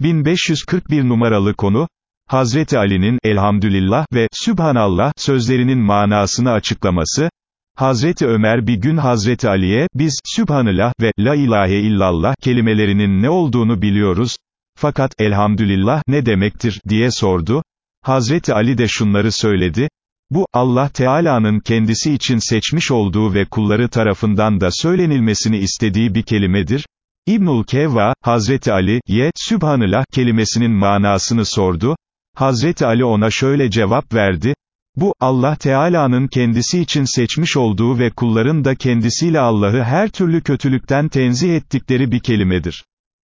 1541 numaralı konu, Hazreti Ali'nin, elhamdülillah ve, Sübhanallah, sözlerinin manasını açıklaması, Hazreti Ömer bir gün Hazreti Ali'ye, biz, Sübhanallah ve, La ilahe illallah, kelimelerinin ne olduğunu biliyoruz, fakat, elhamdülillah, ne demektir, diye sordu, Hazreti Ali de şunları söyledi, bu, Allah Teala'nın kendisi için seçmiş olduğu ve kulları tarafından da söylenilmesini istediği bir kelimedir, İbnül Kevva, Hazreti Ali'ye, Sübhanallah kelimesinin manasını sordu, Hazreti Ali ona şöyle cevap verdi, bu, Allah Teala'nın kendisi için seçmiş olduğu ve kulların da kendisiyle Allah'ı her türlü kötülükten tenzih ettikleri bir kelimedir.